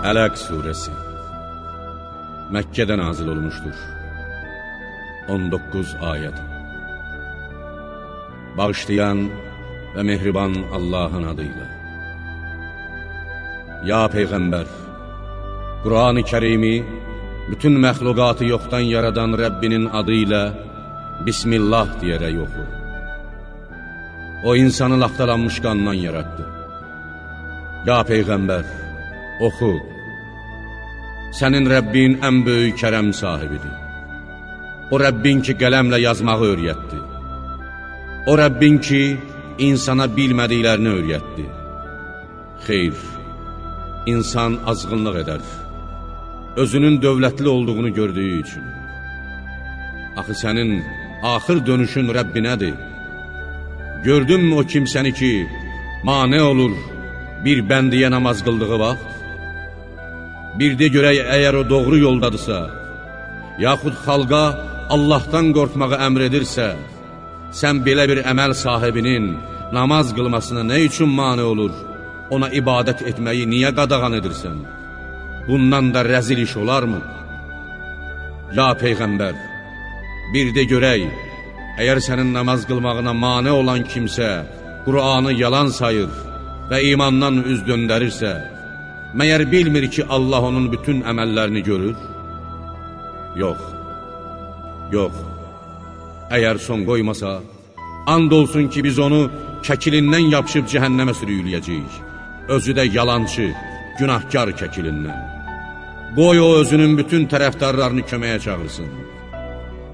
Ələq surəsi. Məkkədə nazil olmuşdur. 19 ayəd Bağışlayan və mehriban Allahın adıyla Ya Peyğəmbər Quran-ı kərimi bütün məxluqatı yoxdan yaradan Rəbbinin adıyla Bismillah deyərək oxu. O insanı laxtalanmış qandan yaratdı. Ya Peyğəmbər Oxu Sənin Rəbbin ən böyük kərəm sahibidir. O Rəbbin ki, qələmlə yazmağı öyrətdi. O Rəbbin ki, insana bilmədiklərini öyrətdi. Xeyr, insan azğınlıq edər. Özünün dövlətli olduğunu gördüyü üçün. Axı sənin axır dönüşün Rəbbinədir. Gördünmü o kimsəni ki, mane olur bir bəndiyə namaz qıldığı vaxt? Bir de görək əgər o doğru yoldadırsa, yaxud xalqa Allahdan qorxmağı əmr edirsə, sən belə bir əməl sahibinin namaz qılmasına nə üçün mane olur, ona ibadət etməyi niyə qadağan edirsən? Bundan da rəzil iş olarmı? Ya Peyğəmbər, bir de görək, əgər sənin namaz qılmağına mane olan kimsə Qur'anı yalan sayır və imandan üz döndərirsə, Məyər bilmir ki, Allah onun bütün əməllərini görür? Yox, yox. Əgər son qoymasa, and olsun ki, biz onu kəkilindən yapışıb cəhənnəmə sürüyüləyəcəyik. Özü də yalancı, günahkar kəkilindən. Qoy o özünün bütün tərəfdarlarını köməyə çağırsın.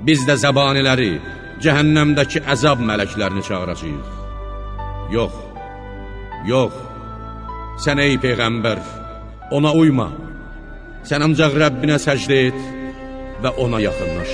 Biz də zəbaniləri, cəhənnəmdəki əzab mələklərini çağıracaq. Yox, yox. Sən ey Peyğəmbər, ona uyma. Sən ancaq Rəbbinə səcdə et və ona yaxınlaş.